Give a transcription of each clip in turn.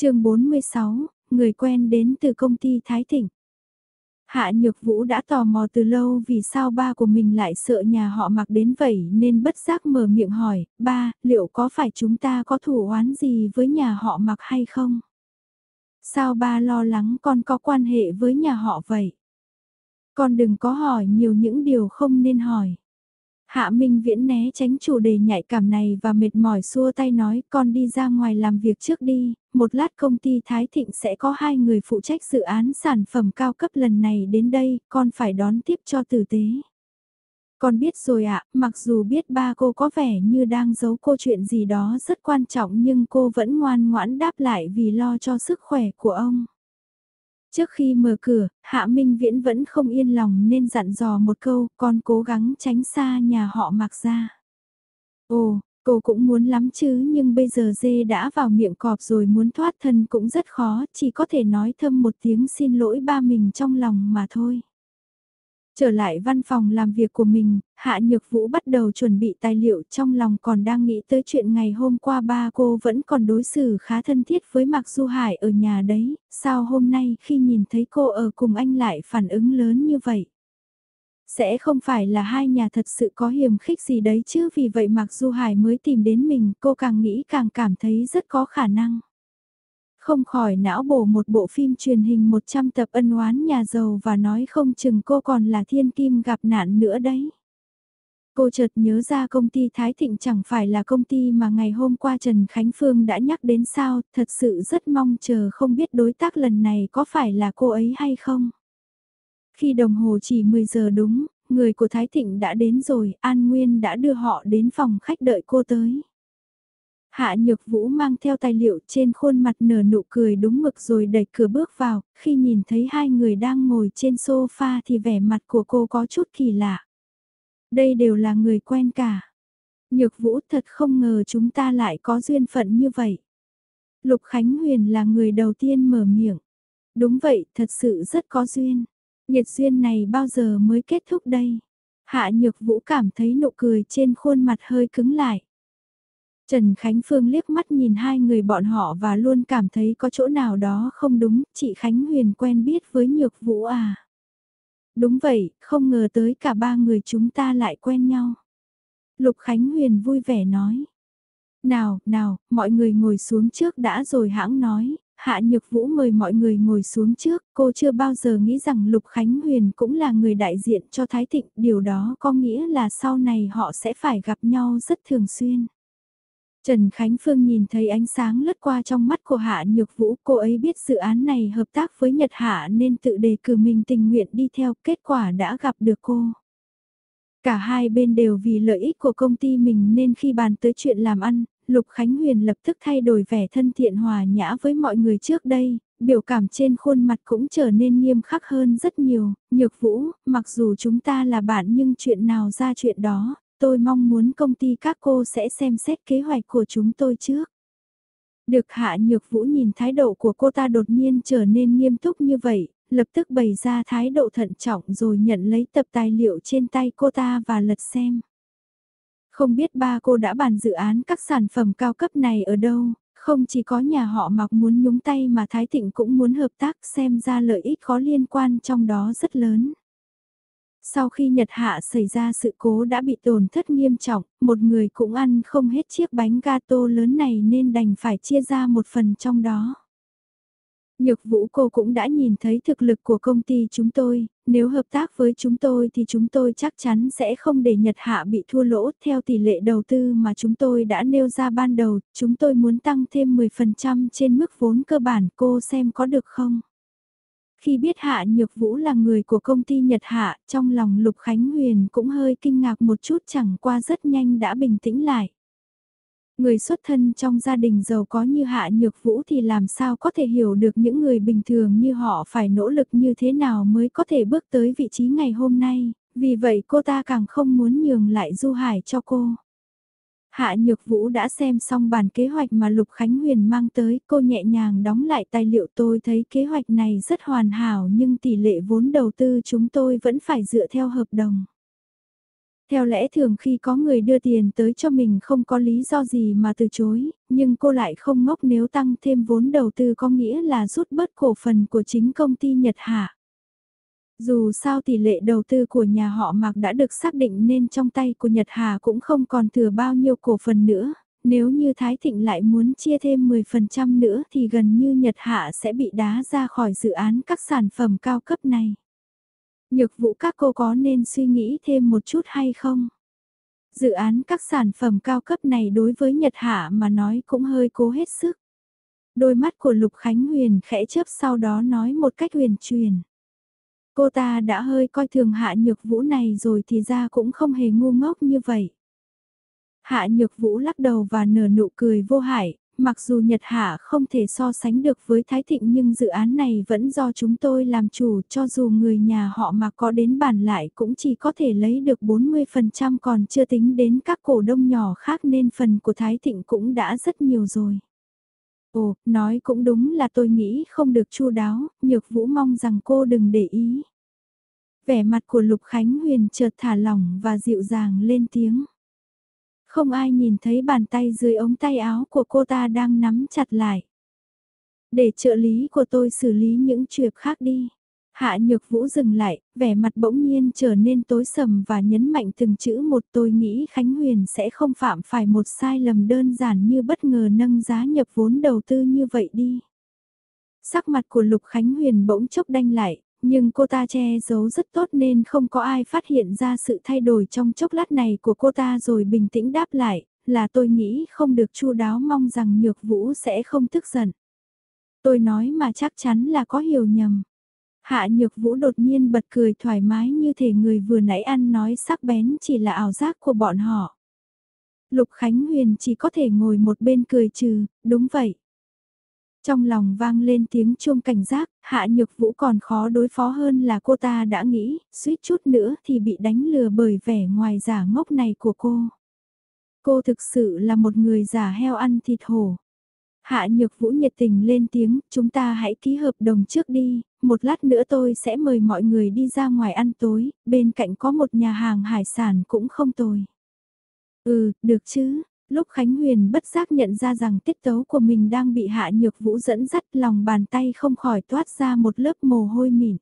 chương 46, người quen đến từ công ty Thái Thịnh. Hạ Nhược Vũ đã tò mò từ lâu vì sao ba của mình lại sợ nhà họ mặc đến vậy nên bất giác mở miệng hỏi, ba, liệu có phải chúng ta có thủ oán gì với nhà họ mặc hay không? Sao ba lo lắng con có quan hệ với nhà họ vậy? Con đừng có hỏi nhiều những điều không nên hỏi. Hạ Minh Viễn né tránh chủ đề nhạy cảm này và mệt mỏi xua tay nói con đi ra ngoài làm việc trước đi, một lát công ty Thái Thịnh sẽ có hai người phụ trách dự án sản phẩm cao cấp lần này đến đây, con phải đón tiếp cho tử tế. Con biết rồi ạ, mặc dù biết ba cô có vẻ như đang giấu cô chuyện gì đó rất quan trọng nhưng cô vẫn ngoan ngoãn đáp lại vì lo cho sức khỏe của ông. Trước khi mở cửa, Hạ Minh Viễn vẫn không yên lòng nên dặn dò một câu, con cố gắng tránh xa nhà họ mặc ra. Ồ, cô cũng muốn lắm chứ nhưng bây giờ dê đã vào miệng cọp rồi muốn thoát thân cũng rất khó, chỉ có thể nói thâm một tiếng xin lỗi ba mình trong lòng mà thôi. Trở lại văn phòng làm việc của mình, Hạ Nhược Vũ bắt đầu chuẩn bị tài liệu trong lòng còn đang nghĩ tới chuyện ngày hôm qua ba cô vẫn còn đối xử khá thân thiết với Mạc Du Hải ở nhà đấy, sao hôm nay khi nhìn thấy cô ở cùng anh lại phản ứng lớn như vậy? Sẽ không phải là hai nhà thật sự có hiểm khích gì đấy chứ vì vậy Mạc Du Hải mới tìm đến mình cô càng nghĩ càng cảm thấy rất có khả năng không khỏi não bổ một bộ phim truyền hình 100 tập ân oán nhà giàu và nói không chừng cô còn là thiên kim gặp nạn nữa đấy. Cô chợt nhớ ra công ty Thái Thịnh chẳng phải là công ty mà ngày hôm qua Trần Khánh Phương đã nhắc đến sao, thật sự rất mong chờ không biết đối tác lần này có phải là cô ấy hay không. Khi đồng hồ chỉ 10 giờ đúng, người của Thái Thịnh đã đến rồi, An Nguyên đã đưa họ đến phòng khách đợi cô tới. Hạ Nhược Vũ mang theo tài liệu trên khuôn mặt nở nụ cười đúng mực rồi đẩy cửa bước vào, khi nhìn thấy hai người đang ngồi trên sofa thì vẻ mặt của cô có chút kỳ lạ. Đây đều là người quen cả. Nhược Vũ thật không ngờ chúng ta lại có duyên phận như vậy. Lục Khánh Huyền là người đầu tiên mở miệng. Đúng vậy, thật sự rất có duyên. Nhiệt duyên này bao giờ mới kết thúc đây? Hạ Nhược Vũ cảm thấy nụ cười trên khuôn mặt hơi cứng lại. Trần Khánh Phương liếc mắt nhìn hai người bọn họ và luôn cảm thấy có chỗ nào đó không đúng, chị Khánh Huyền quen biết với Nhược Vũ à. Đúng vậy, không ngờ tới cả ba người chúng ta lại quen nhau. Lục Khánh Huyền vui vẻ nói. Nào, nào, mọi người ngồi xuống trước đã rồi hãng nói, Hạ Nhược Vũ mời mọi người ngồi xuống trước, cô chưa bao giờ nghĩ rằng Lục Khánh Huyền cũng là người đại diện cho Thái Thịnh, điều đó có nghĩa là sau này họ sẽ phải gặp nhau rất thường xuyên. Trần Khánh Phương nhìn thấy ánh sáng lướt qua trong mắt của Hạ Nhược Vũ, cô ấy biết dự án này hợp tác với Nhật Hạ nên tự đề cử mình tình nguyện đi theo, kết quả đã gặp được cô. Cả hai bên đều vì lợi ích của công ty mình nên khi bàn tới chuyện làm ăn, Lục Khánh Huyền lập tức thay đổi vẻ thân thiện hòa nhã với mọi người trước đây, biểu cảm trên khuôn mặt cũng trở nên nghiêm khắc hơn rất nhiều. Nhược Vũ, mặc dù chúng ta là bạn nhưng chuyện nào ra chuyện đó, tôi mong muốn công ty các cô sẽ xem xét kế hoạch của chúng tôi trước. Được Hạ Nhược Vũ nhìn thái độ của cô ta đột nhiên trở nên nghiêm túc như vậy, lập tức bày ra thái độ thận trọng rồi nhận lấy tập tài liệu trên tay cô ta và lật xem. Không biết ba cô đã bàn dự án các sản phẩm cao cấp này ở đâu, không chỉ có nhà họ mặc muốn nhúng tay mà Thái Thịnh cũng muốn hợp tác xem ra lợi ích có liên quan trong đó rất lớn. Sau khi Nhật Hạ xảy ra sự cố đã bị tổn thất nghiêm trọng, một người cũng ăn không hết chiếc bánh gato lớn này nên đành phải chia ra một phần trong đó. Nhược vũ cô cũng đã nhìn thấy thực lực của công ty chúng tôi, nếu hợp tác với chúng tôi thì chúng tôi chắc chắn sẽ không để Nhật Hạ bị thua lỗ theo tỷ lệ đầu tư mà chúng tôi đã nêu ra ban đầu, chúng tôi muốn tăng thêm 10% trên mức vốn cơ bản cô xem có được không? Khi biết Hạ Nhược Vũ là người của công ty Nhật Hạ, trong lòng Lục Khánh Huyền cũng hơi kinh ngạc một chút chẳng qua rất nhanh đã bình tĩnh lại. Người xuất thân trong gia đình giàu có như Hạ Nhược Vũ thì làm sao có thể hiểu được những người bình thường như họ phải nỗ lực như thế nào mới có thể bước tới vị trí ngày hôm nay, vì vậy cô ta càng không muốn nhường lại Du Hải cho cô. Hạ Nhược Vũ đã xem xong bản kế hoạch mà Lục Khánh Huyền mang tới, cô nhẹ nhàng đóng lại tài liệu tôi thấy kế hoạch này rất hoàn hảo nhưng tỷ lệ vốn đầu tư chúng tôi vẫn phải dựa theo hợp đồng. Theo lẽ thường khi có người đưa tiền tới cho mình không có lý do gì mà từ chối, nhưng cô lại không ngốc nếu tăng thêm vốn đầu tư có nghĩa là rút bớt cổ phần của chính công ty Nhật Hạ. Dù sao tỷ lệ đầu tư của nhà họ Mạc đã được xác định nên trong tay của Nhật Hà cũng không còn thừa bao nhiêu cổ phần nữa, nếu như Thái Thịnh lại muốn chia thêm 10% nữa thì gần như Nhật Hạ sẽ bị đá ra khỏi dự án các sản phẩm cao cấp này. Nhược vụ các cô có nên suy nghĩ thêm một chút hay không? Dự án các sản phẩm cao cấp này đối với Nhật Hạ mà nói cũng hơi cố hết sức. Đôi mắt của Lục Khánh Huyền khẽ chớp sau đó nói một cách huyền truyền. Cô ta đã hơi coi thường hạ nhược vũ này rồi thì ra cũng không hề ngu ngốc như vậy. Hạ nhược vũ lắc đầu và nở nụ cười vô hại, mặc dù Nhật Hạ không thể so sánh được với Thái Thịnh nhưng dự án này vẫn do chúng tôi làm chủ cho dù người nhà họ mà có đến bản lại cũng chỉ có thể lấy được 40% còn chưa tính đến các cổ đông nhỏ khác nên phần của Thái Thịnh cũng đã rất nhiều rồi. Ồ, nói cũng đúng là tôi nghĩ không được chu đáo, nhược vũ mong rằng cô đừng để ý. Vẻ mặt của Lục Khánh Huyền chợt thả lỏng và dịu dàng lên tiếng. Không ai nhìn thấy bàn tay dưới ống tay áo của cô ta đang nắm chặt lại. Để trợ lý của tôi xử lý những chuyện khác đi. Hạ Nhược Vũ dừng lại, vẻ mặt bỗng nhiên trở nên tối sầm và nhấn mạnh từng chữ một tôi nghĩ Khánh Huyền sẽ không phạm phải một sai lầm đơn giản như bất ngờ nâng giá nhập vốn đầu tư như vậy đi. Sắc mặt của Lục Khánh Huyền bỗng chốc đanh lại, nhưng cô ta che giấu rất tốt nên không có ai phát hiện ra sự thay đổi trong chốc lát này của cô ta rồi bình tĩnh đáp lại, là tôi nghĩ không được chu đáo mong rằng Nhược Vũ sẽ không tức giận. Tôi nói mà chắc chắn là có hiểu nhầm. Hạ Nhược Vũ đột nhiên bật cười thoải mái như thể người vừa nãy ăn nói sắc bén chỉ là ảo giác của bọn họ. Lục Khánh Huyền chỉ có thể ngồi một bên cười trừ, đúng vậy. Trong lòng vang lên tiếng chuông cảnh giác, Hạ Nhược Vũ còn khó đối phó hơn là cô ta đã nghĩ, suýt chút nữa thì bị đánh lừa bởi vẻ ngoài giả ngốc này của cô. Cô thực sự là một người giả heo ăn thịt hổ. Hạ Nhược Vũ nhiệt tình lên tiếng, chúng ta hãy ký hợp đồng trước đi, một lát nữa tôi sẽ mời mọi người đi ra ngoài ăn tối, bên cạnh có một nhà hàng hải sản cũng không tồi. Ừ, được chứ, Lúc Khánh Huyền bất giác nhận ra rằng tiết tấu của mình đang bị hạ nhược vũ dẫn dắt lòng bàn tay không khỏi toát ra một lớp mồ hôi mịn.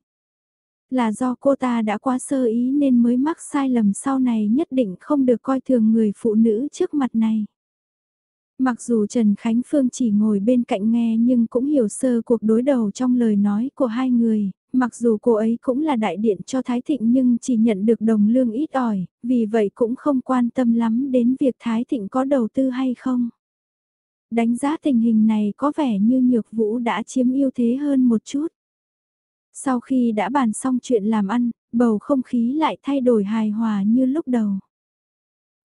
Là do cô ta đã quá sơ ý nên mới mắc sai lầm sau này nhất định không được coi thường người phụ nữ trước mặt này. Mặc dù Trần Khánh Phương chỉ ngồi bên cạnh nghe nhưng cũng hiểu sơ cuộc đối đầu trong lời nói của hai người, mặc dù cô ấy cũng là đại điện cho Thái Thịnh nhưng chỉ nhận được đồng lương ít ỏi, vì vậy cũng không quan tâm lắm đến việc Thái Thịnh có đầu tư hay không. Đánh giá tình hình này có vẻ như Nhược Vũ đã chiếm ưu thế hơn một chút. Sau khi đã bàn xong chuyện làm ăn, bầu không khí lại thay đổi hài hòa như lúc đầu.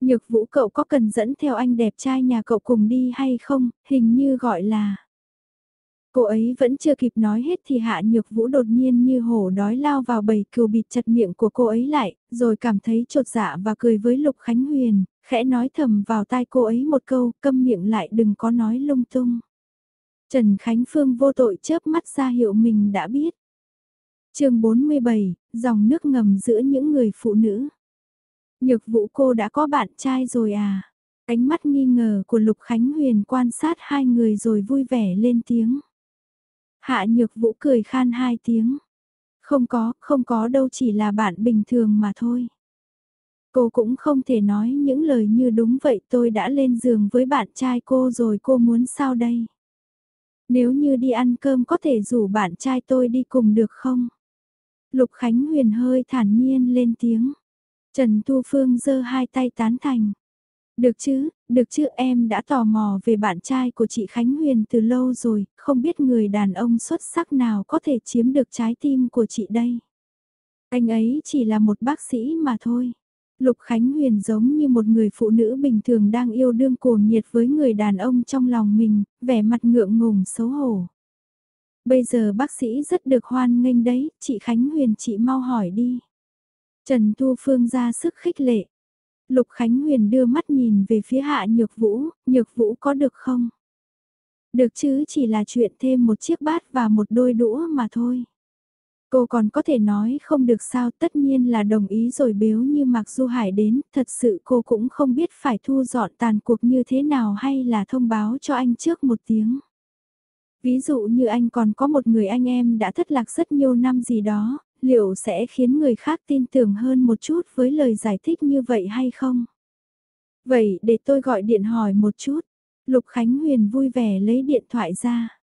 Nhược Vũ cậu có cần dẫn theo anh đẹp trai nhà cậu cùng đi hay không, hình như gọi là Cô ấy vẫn chưa kịp nói hết thì hạ nhược vũ đột nhiên như hổ đói lao vào bầy cừu bịt chặt miệng của cô ấy lại, rồi cảm thấy trột dạ và cười với Lục Khánh Huyền, khẽ nói thầm vào tai cô ấy một câu, câm miệng lại đừng có nói lung tung. Trần Khánh Phương vô tội chớp mắt ra hiệu mình đã biết. chương 47, dòng nước ngầm giữa những người phụ nữ. Nhược vũ cô đã có bạn trai rồi à? Ánh mắt nghi ngờ của Lục Khánh Huyền quan sát hai người rồi vui vẻ lên tiếng. Hạ nhược vũ cười khan hai tiếng. Không có, không có đâu chỉ là bạn bình thường mà thôi. Cô cũng không thể nói những lời như đúng vậy tôi đã lên giường với bạn trai cô rồi cô muốn sao đây? Nếu như đi ăn cơm có thể rủ bạn trai tôi đi cùng được không? Lục Khánh Huyền hơi thản nhiên lên tiếng. Trần Thu Phương giơ hai tay tán thành. Được chứ, được chứ em đã tò mò về bạn trai của chị Khánh Huyền từ lâu rồi, không biết người đàn ông xuất sắc nào có thể chiếm được trái tim của chị đây. Anh ấy chỉ là một bác sĩ mà thôi. Lục Khánh Huyền giống như một người phụ nữ bình thường đang yêu đương cuồng nhiệt với người đàn ông trong lòng mình, vẻ mặt ngượng ngùng xấu hổ. Bây giờ bác sĩ rất được hoan nghênh đấy, chị Khánh Huyền chị mau hỏi đi. Trần Thu Phương ra sức khích lệ. Lục Khánh Huyền đưa mắt nhìn về phía hạ nhược vũ, nhược vũ có được không? Được chứ chỉ là chuyện thêm một chiếc bát và một đôi đũa mà thôi. Cô còn có thể nói không được sao tất nhiên là đồng ý rồi biếu như Mạc Du Hải đến, thật sự cô cũng không biết phải thu dọn tàn cuộc như thế nào hay là thông báo cho anh trước một tiếng. Ví dụ như anh còn có một người anh em đã thất lạc rất nhiều năm gì đó, liệu sẽ khiến người khác tin tưởng hơn một chút với lời giải thích như vậy hay không? Vậy để tôi gọi điện hỏi một chút. Lục Khánh Huyền vui vẻ lấy điện thoại ra.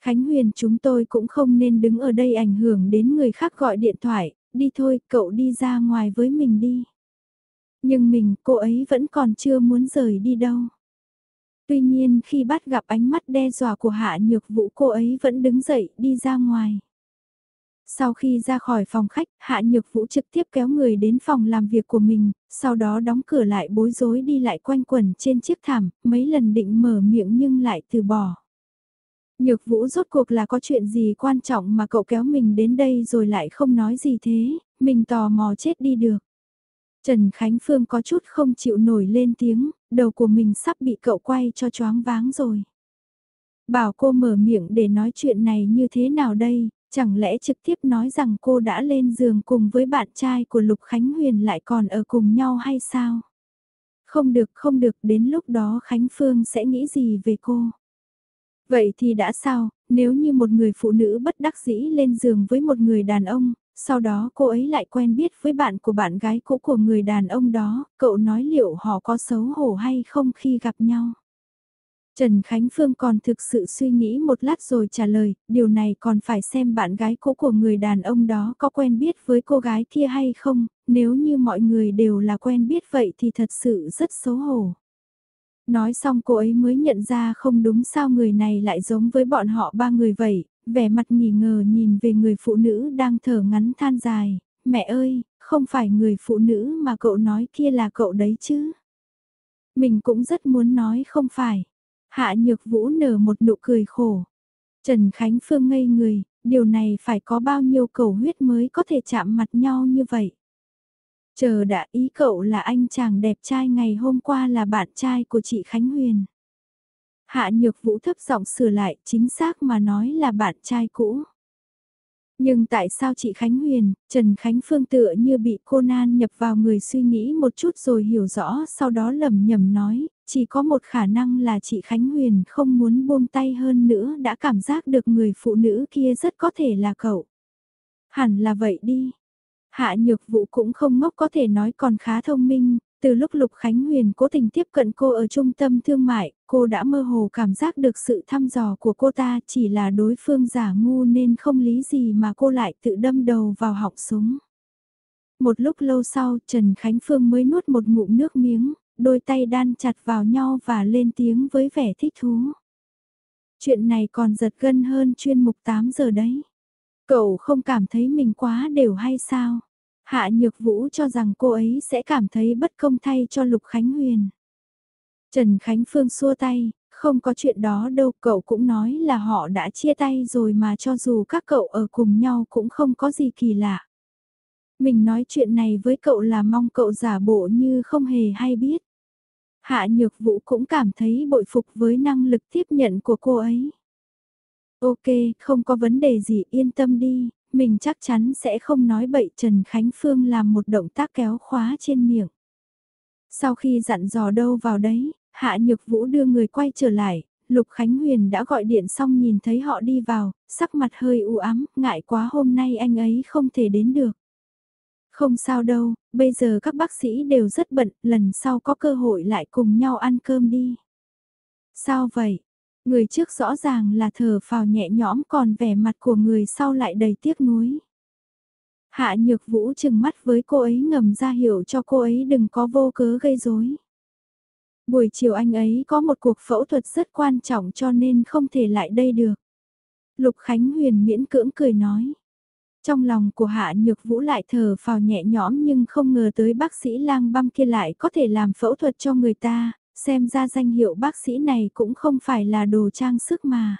Khánh Huyền chúng tôi cũng không nên đứng ở đây ảnh hưởng đến người khác gọi điện thoại, đi thôi cậu đi ra ngoài với mình đi. Nhưng mình cô ấy vẫn còn chưa muốn rời đi đâu. Tuy nhiên khi bắt gặp ánh mắt đe dọa của Hạ Nhược Vũ cô ấy vẫn đứng dậy đi ra ngoài. Sau khi ra khỏi phòng khách, Hạ Nhược Vũ trực tiếp kéo người đến phòng làm việc của mình, sau đó đóng cửa lại bối rối đi lại quanh quẩn trên chiếc thảm, mấy lần định mở miệng nhưng lại từ bỏ. Nhược Vũ rốt cuộc là có chuyện gì quan trọng mà cậu kéo mình đến đây rồi lại không nói gì thế, mình tò mò chết đi được. Trần Khánh Phương có chút không chịu nổi lên tiếng, đầu của mình sắp bị cậu quay cho choáng váng rồi. Bảo cô mở miệng để nói chuyện này như thế nào đây, chẳng lẽ trực tiếp nói rằng cô đã lên giường cùng với bạn trai của Lục Khánh Huyền lại còn ở cùng nhau hay sao? Không được không được đến lúc đó Khánh Phương sẽ nghĩ gì về cô? Vậy thì đã sao, nếu như một người phụ nữ bất đắc dĩ lên giường với một người đàn ông, sau đó cô ấy lại quen biết với bạn của bạn gái cũ của người đàn ông đó, cậu nói liệu họ có xấu hổ hay không khi gặp nhau? Trần Khánh Phương còn thực sự suy nghĩ một lát rồi trả lời, điều này còn phải xem bạn gái cũ của người đàn ông đó có quen biết với cô gái kia hay không, nếu như mọi người đều là quen biết vậy thì thật sự rất xấu hổ. Nói xong cô ấy mới nhận ra không đúng sao người này lại giống với bọn họ ba người vậy, vẻ mặt nghỉ ngờ nhìn về người phụ nữ đang thở ngắn than dài, mẹ ơi, không phải người phụ nữ mà cậu nói kia là cậu đấy chứ. Mình cũng rất muốn nói không phải. Hạ Nhược Vũ nở một nụ cười khổ. Trần Khánh Phương ngây người, điều này phải có bao nhiêu cầu huyết mới có thể chạm mặt nhau như vậy. Chờ đã ý cậu là anh chàng đẹp trai ngày hôm qua là bạn trai của chị Khánh Huyền. Hạ Nhược Vũ thấp giọng sửa lại, chính xác mà nói là bạn trai cũ. Nhưng tại sao chị Khánh Huyền, Trần Khánh Phương tựa như bị cô Nan nhập vào người suy nghĩ một chút rồi hiểu rõ sau đó lầm nhầm nói, chỉ có một khả năng là chị Khánh Huyền không muốn buông tay hơn nữa đã cảm giác được người phụ nữ kia rất có thể là cậu. Hẳn là vậy đi. Hạ nhược vụ cũng không ngốc có thể nói còn khá thông minh, từ lúc Lục Khánh Huyền cố tình tiếp cận cô ở trung tâm thương mại, cô đã mơ hồ cảm giác được sự thăm dò của cô ta chỉ là đối phương giả ngu nên không lý gì mà cô lại tự đâm đầu vào họng súng. Một lúc lâu sau Trần Khánh Phương mới nuốt một ngụm nước miếng, đôi tay đan chặt vào nhau và lên tiếng với vẻ thích thú. Chuyện này còn giật gân hơn chuyên mục 8 giờ đấy. Cậu không cảm thấy mình quá đều hay sao? Hạ Nhược Vũ cho rằng cô ấy sẽ cảm thấy bất công thay cho Lục Khánh Huyền. Trần Khánh Phương xua tay, không có chuyện đó đâu, cậu cũng nói là họ đã chia tay rồi mà cho dù các cậu ở cùng nhau cũng không có gì kỳ lạ. Mình nói chuyện này với cậu là mong cậu giả bộ như không hề hay biết. Hạ Nhược Vũ cũng cảm thấy bội phục với năng lực tiếp nhận của cô ấy. Ok, không có vấn đề gì, yên tâm đi, mình chắc chắn sẽ không nói bậy Trần Khánh Phương làm một động tác kéo khóa trên miệng. Sau khi dặn dò đâu vào đấy, Hạ Nhược Vũ đưa người quay trở lại, Lục Khánh Huyền đã gọi điện xong nhìn thấy họ đi vào, sắc mặt hơi u ám, ngại quá hôm nay anh ấy không thể đến được. Không sao đâu, bây giờ các bác sĩ đều rất bận, lần sau có cơ hội lại cùng nhau ăn cơm đi. Sao vậy? Người trước rõ ràng là thở phào nhẹ nhõm còn vẻ mặt của người sau lại đầy tiếc nuối. Hạ nhược vũ chừng mắt với cô ấy ngầm ra hiểu cho cô ấy đừng có vô cớ gây rối. Buổi chiều anh ấy có một cuộc phẫu thuật rất quan trọng cho nên không thể lại đây được. Lục Khánh Huyền miễn cưỡng cười nói. Trong lòng của Hạ Nhược Vũ lại thở phào nhẹ nhõm nhưng không ngờ tới bác sĩ lang băm kia lại có thể làm phẫu thuật cho người ta, xem ra danh hiệu bác sĩ này cũng không phải là đồ trang sức mà.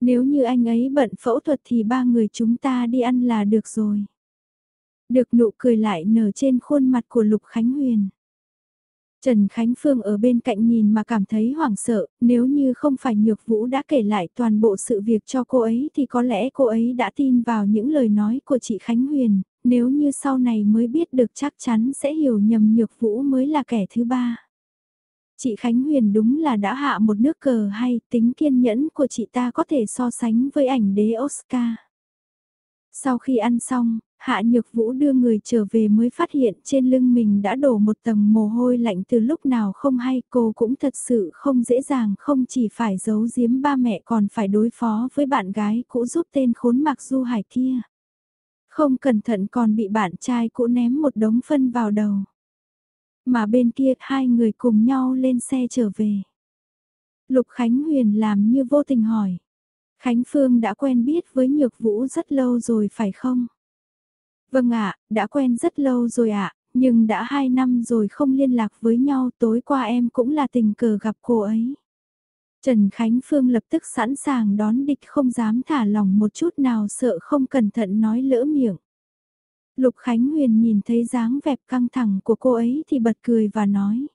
Nếu như anh ấy bận phẫu thuật thì ba người chúng ta đi ăn là được rồi. Được nụ cười lại nở trên khuôn mặt của Lục Khánh Huyền. Trần Khánh Phương ở bên cạnh nhìn mà cảm thấy hoảng sợ, nếu như không phải Nhược Vũ đã kể lại toàn bộ sự việc cho cô ấy thì có lẽ cô ấy đã tin vào những lời nói của chị Khánh Huyền, nếu như sau này mới biết được chắc chắn sẽ hiểu nhầm Nhược Vũ mới là kẻ thứ ba. Chị Khánh Huyền đúng là đã hạ một nước cờ hay tính kiên nhẫn của chị ta có thể so sánh với ảnh đế Oscar. Sau khi ăn xong, Hạ Nhược Vũ đưa người trở về mới phát hiện trên lưng mình đã đổ một tầng mồ hôi lạnh từ lúc nào không hay, cô cũng thật sự không dễ dàng, không chỉ phải giấu giếm ba mẹ còn phải đối phó với bạn gái cũ giúp tên khốn mặc du hải kia. Không cẩn thận còn bị bạn trai cũ ném một đống phân vào đầu. Mà bên kia hai người cùng nhau lên xe trở về. Lục Khánh Huyền làm như vô tình hỏi. Khánh Phương đã quen biết với Nhược Vũ rất lâu rồi phải không? Vâng ạ, đã quen rất lâu rồi ạ, nhưng đã hai năm rồi không liên lạc với nhau tối qua em cũng là tình cờ gặp cô ấy. Trần Khánh Phương lập tức sẵn sàng đón địch không dám thả lòng một chút nào sợ không cẩn thận nói lỡ miệng. Lục Khánh Huyền nhìn thấy dáng vẹp căng thẳng của cô ấy thì bật cười và nói.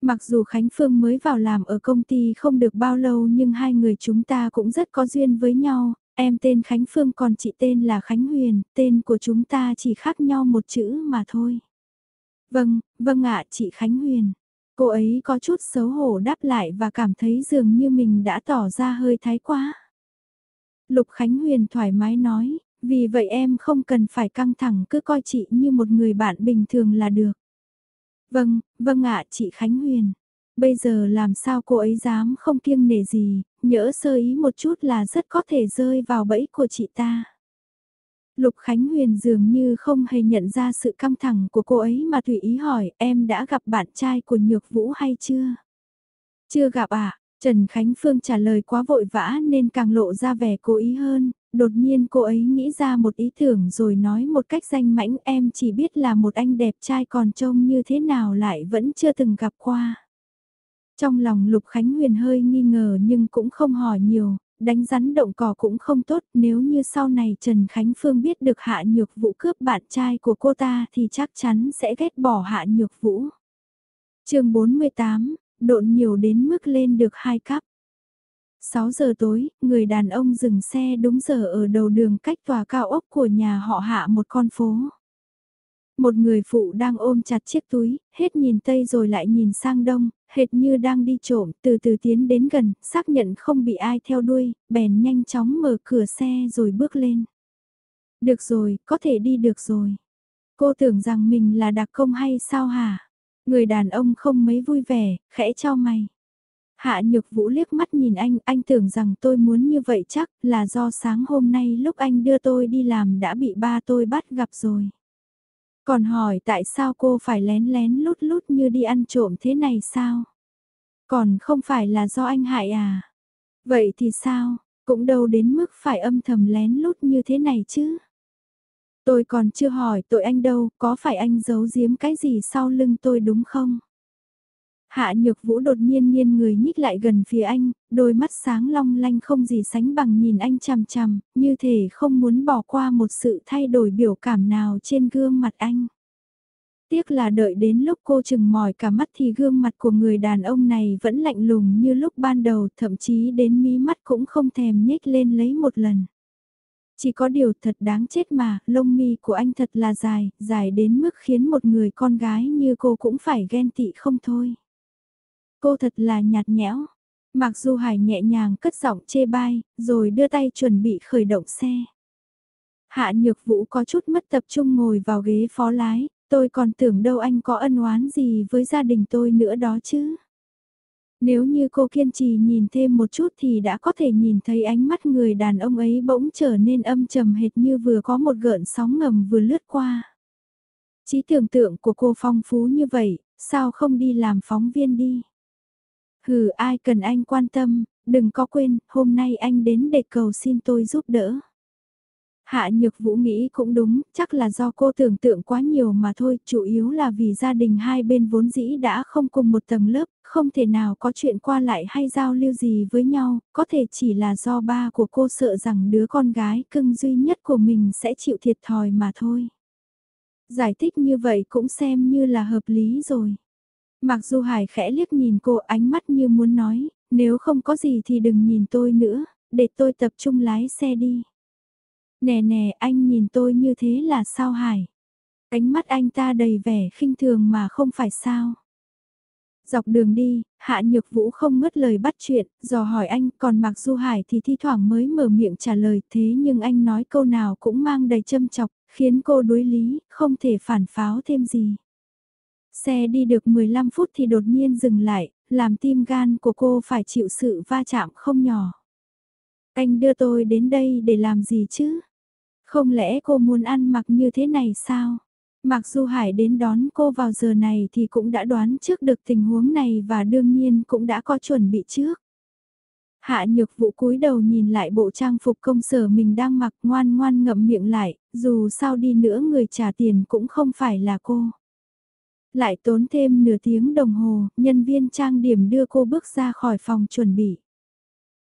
Mặc dù Khánh Phương mới vào làm ở công ty không được bao lâu nhưng hai người chúng ta cũng rất có duyên với nhau, em tên Khánh Phương còn chị tên là Khánh Huyền, tên của chúng ta chỉ khác nhau một chữ mà thôi. Vâng, vâng ạ chị Khánh Huyền. Cô ấy có chút xấu hổ đáp lại và cảm thấy dường như mình đã tỏ ra hơi thái quá. Lục Khánh Huyền thoải mái nói, vì vậy em không cần phải căng thẳng cứ coi chị như một người bạn bình thường là được. Vâng, vâng ạ chị Khánh Huyền. Bây giờ làm sao cô ấy dám không kiêng nể gì, nhỡ sơ ý một chút là rất có thể rơi vào bẫy của chị ta. Lục Khánh Huyền dường như không hề nhận ra sự căng thẳng của cô ấy mà tùy ý hỏi em đã gặp bạn trai của Nhược Vũ hay chưa? Chưa gặp à? Trần Khánh Phương trả lời quá vội vã nên càng lộ ra vẻ cố ý hơn, đột nhiên cô ấy nghĩ ra một ý tưởng rồi nói một cách danh mãnh em chỉ biết là một anh đẹp trai còn trông như thế nào lại vẫn chưa từng gặp qua. Trong lòng Lục Khánh Huyền hơi nghi ngờ nhưng cũng không hỏi nhiều, đánh rắn động cỏ cũng không tốt nếu như sau này Trần Khánh Phương biết được Hạ Nhược Vũ cướp bạn trai của cô ta thì chắc chắn sẽ ghét bỏ Hạ Nhược Vũ. chương 48, độn nhiều đến mức lên được hai cấp. 6 giờ tối, người đàn ông dừng xe đúng giờ ở đầu đường cách tòa cao ốc của nhà họ hạ một con phố. Một người phụ đang ôm chặt chiếc túi, hết nhìn tây rồi lại nhìn sang đông, hệt như đang đi trộm, từ từ tiến đến gần, xác nhận không bị ai theo đuôi, bèn nhanh chóng mở cửa xe rồi bước lên. Được rồi, có thể đi được rồi. Cô tưởng rằng mình là đặc công hay sao hả? Người đàn ông không mấy vui vẻ, khẽ cho mày. Hạ nhược vũ liếc mắt nhìn anh, anh tưởng rằng tôi muốn như vậy chắc là do sáng hôm nay lúc anh đưa tôi đi làm đã bị ba tôi bắt gặp rồi. Còn hỏi tại sao cô phải lén lén lút lút như đi ăn trộm thế này sao? Còn không phải là do anh hại à? Vậy thì sao? Cũng đâu đến mức phải âm thầm lén lút như thế này chứ? Tôi còn chưa hỏi tội anh đâu, có phải anh giấu giếm cái gì sau lưng tôi đúng không? Hạ nhược vũ đột nhiên nghiêng người nhích lại gần phía anh, đôi mắt sáng long lanh không gì sánh bằng nhìn anh chằm chằm, như thể không muốn bỏ qua một sự thay đổi biểu cảm nào trên gương mặt anh. Tiếc là đợi đến lúc cô chừng mỏi cả mắt thì gương mặt của người đàn ông này vẫn lạnh lùng như lúc ban đầu, thậm chí đến mí mắt cũng không thèm nhếch lên lấy một lần. Chỉ có điều thật đáng chết mà, lông mi của anh thật là dài, dài đến mức khiến một người con gái như cô cũng phải ghen tị không thôi. Cô thật là nhạt nhẽo. Mặc dù Hải nhẹ nhàng cất giọng chê bai, rồi đưa tay chuẩn bị khởi động xe. Hạ Nhược Vũ có chút mất tập trung ngồi vào ghế phó lái, tôi còn tưởng đâu anh có ân oán gì với gia đình tôi nữa đó chứ. Nếu như cô kiên trì nhìn thêm một chút thì đã có thể nhìn thấy ánh mắt người đàn ông ấy bỗng trở nên âm trầm hệt như vừa có một gợn sóng ngầm vừa lướt qua. Trí tưởng tượng của cô phong phú như vậy, sao không đi làm phóng viên đi? Hừ ai cần anh quan tâm, đừng có quên, hôm nay anh đến để cầu xin tôi giúp đỡ. Hạ Nhược Vũ nghĩ cũng đúng, chắc là do cô tưởng tượng quá nhiều mà thôi, chủ yếu là vì gia đình hai bên vốn dĩ đã không cùng một tầng lớp, không thể nào có chuyện qua lại hay giao lưu gì với nhau, có thể chỉ là do ba của cô sợ rằng đứa con gái cưng duy nhất của mình sẽ chịu thiệt thòi mà thôi. Giải thích như vậy cũng xem như là hợp lý rồi. Mặc dù Hải khẽ liếc nhìn cô ánh mắt như muốn nói, nếu không có gì thì đừng nhìn tôi nữa, để tôi tập trung lái xe đi. Nè nè anh nhìn tôi như thế là sao Hải? Ánh mắt anh ta đầy vẻ khinh thường mà không phải sao. Dọc đường đi, Hạ Nhược Vũ không ngớt lời bắt chuyện, dò hỏi anh, còn Mạc Du Hải thì thi thoảng mới mở miệng trả lời thế nhưng anh nói câu nào cũng mang đầy châm chọc, khiến cô đối lý, không thể phản pháo thêm gì. Xe đi được 15 phút thì đột nhiên dừng lại, làm tim gan của cô phải chịu sự va chạm không nhỏ. Anh đưa tôi đến đây để làm gì chứ? Không lẽ cô muốn ăn mặc như thế này sao? Mặc dù Hải đến đón cô vào giờ này thì cũng đã đoán trước được tình huống này và đương nhiên cũng đã có chuẩn bị trước. Hạ nhược vụ cúi đầu nhìn lại bộ trang phục công sở mình đang mặc ngoan ngoan ngậm miệng lại, dù sao đi nữa người trả tiền cũng không phải là cô. Lại tốn thêm nửa tiếng đồng hồ, nhân viên trang điểm đưa cô bước ra khỏi phòng chuẩn bị.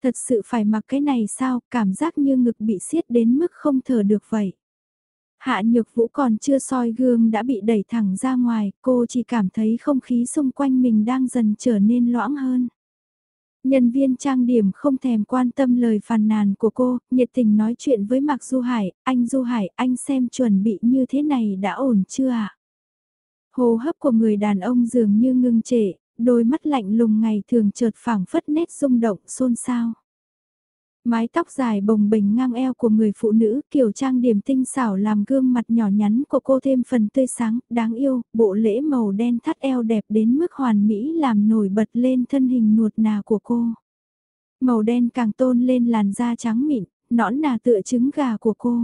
Thật sự phải mặc cái này sao, cảm giác như ngực bị siết đến mức không thở được vậy. Hạ nhược vũ còn chưa soi gương đã bị đẩy thẳng ra ngoài, cô chỉ cảm thấy không khí xung quanh mình đang dần trở nên loãng hơn. Nhân viên trang điểm không thèm quan tâm lời phàn nàn của cô, nhiệt tình nói chuyện với Mạc Du Hải, anh Du Hải, anh xem chuẩn bị như thế này đã ổn chưa ạ? Hô hấp của người đàn ông dường như ngưng trệ, đôi mắt lạnh lùng ngày thường chợt phảng phất nét rung động xôn xao. Mái tóc dài bồng bềnh ngang eo của người phụ nữ kiểu trang điểm tinh xảo làm gương mặt nhỏ nhắn của cô thêm phần tươi sáng, đáng yêu, bộ lễ màu đen thắt eo đẹp đến mức hoàn mỹ làm nổi bật lên thân hình nuột nà của cô. Màu đen càng tôn lên làn da trắng mịn, nõn nà tựa trứng gà của cô.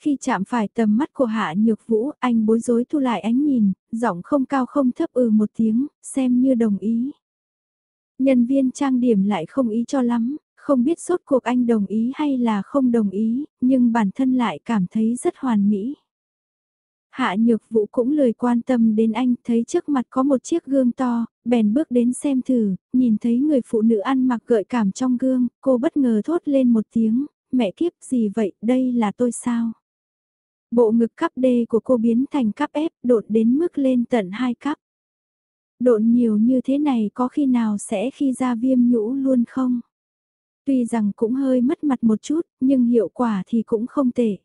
Khi chạm phải tầm mắt của Hạ Nhược Vũ, anh bối rối thu lại ánh nhìn, giọng không cao không thấp ừ một tiếng, xem như đồng ý. Nhân viên trang điểm lại không ý cho lắm, không biết sốt cuộc anh đồng ý hay là không đồng ý, nhưng bản thân lại cảm thấy rất hoàn mỹ. Hạ nhược vũ cũng lười quan tâm đến anh, thấy trước mặt có một chiếc gương to, bèn bước đến xem thử, nhìn thấy người phụ nữ ăn mặc gợi cảm trong gương, cô bất ngờ thốt lên một tiếng, mẹ kiếp gì vậy, đây là tôi sao? Bộ ngực cắp D của cô biến thành cắp ép, đột đến mức lên tận hai cắp. Độn nhiều như thế này có khi nào sẽ khi ra viêm nhũ luôn không? Tuy rằng cũng hơi mất mặt một chút, nhưng hiệu quả thì cũng không tệ.